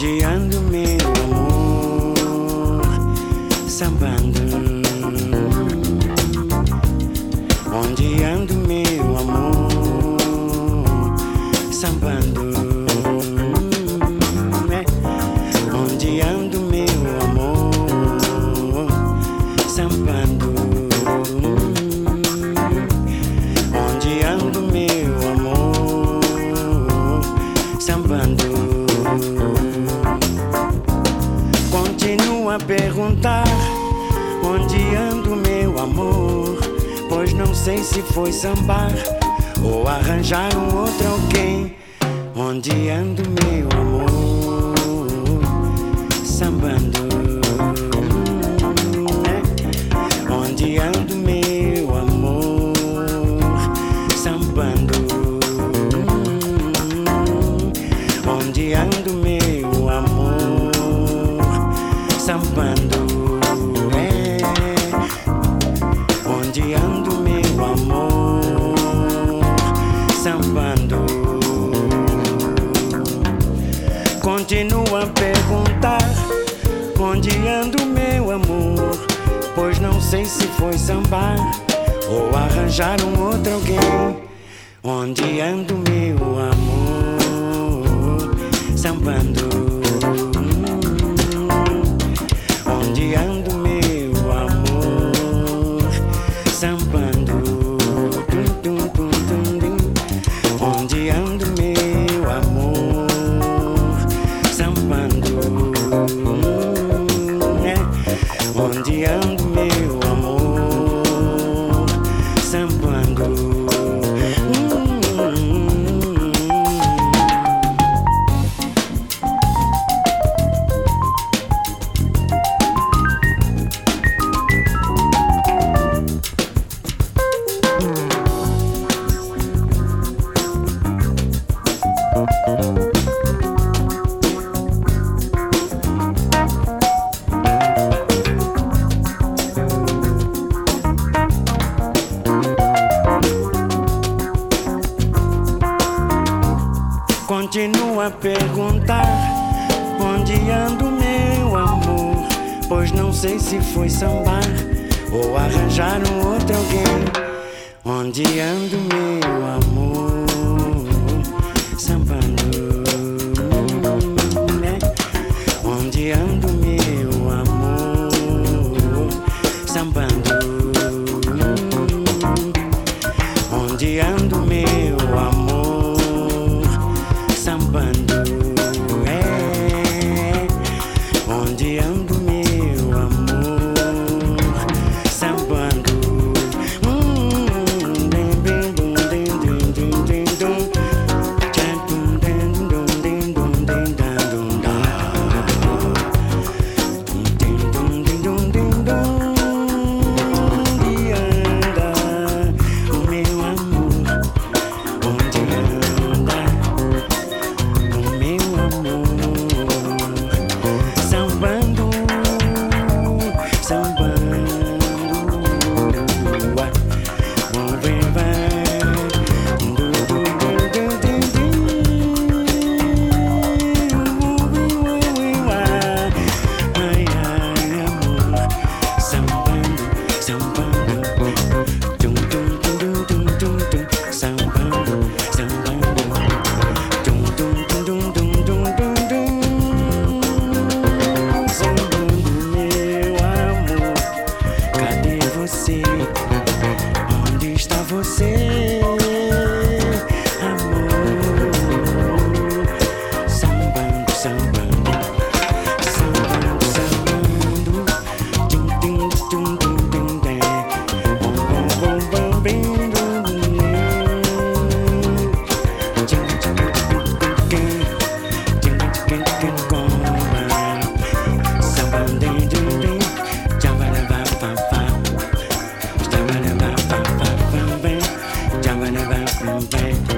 É. Onde ando, meu amor? Sambando. Onde ando, meu amor? Sambando. Onde ando, meu amor? Sambando. Onde ando, meu amor? Sambando. A perguntar onde ando, meu amor, pois não sei se foi sambar ou arranjar um outro alguém. Onde ando, meu amor, sambando. Onde ando, meu amor, sambando. Onde ando, sambando. É. Onde ando, meu amor, sambando. Continua a perguntar onde ando, meu amor, pois não sei se foi sambar ou arranjar um outro alguém. Onde ando, meu amor, sambando. and A perguntar onde ando, meu amor, pois não sei se foi sambar ou arranjar um outro alguém. Onde ando, meu amor, you. Amor, Baby.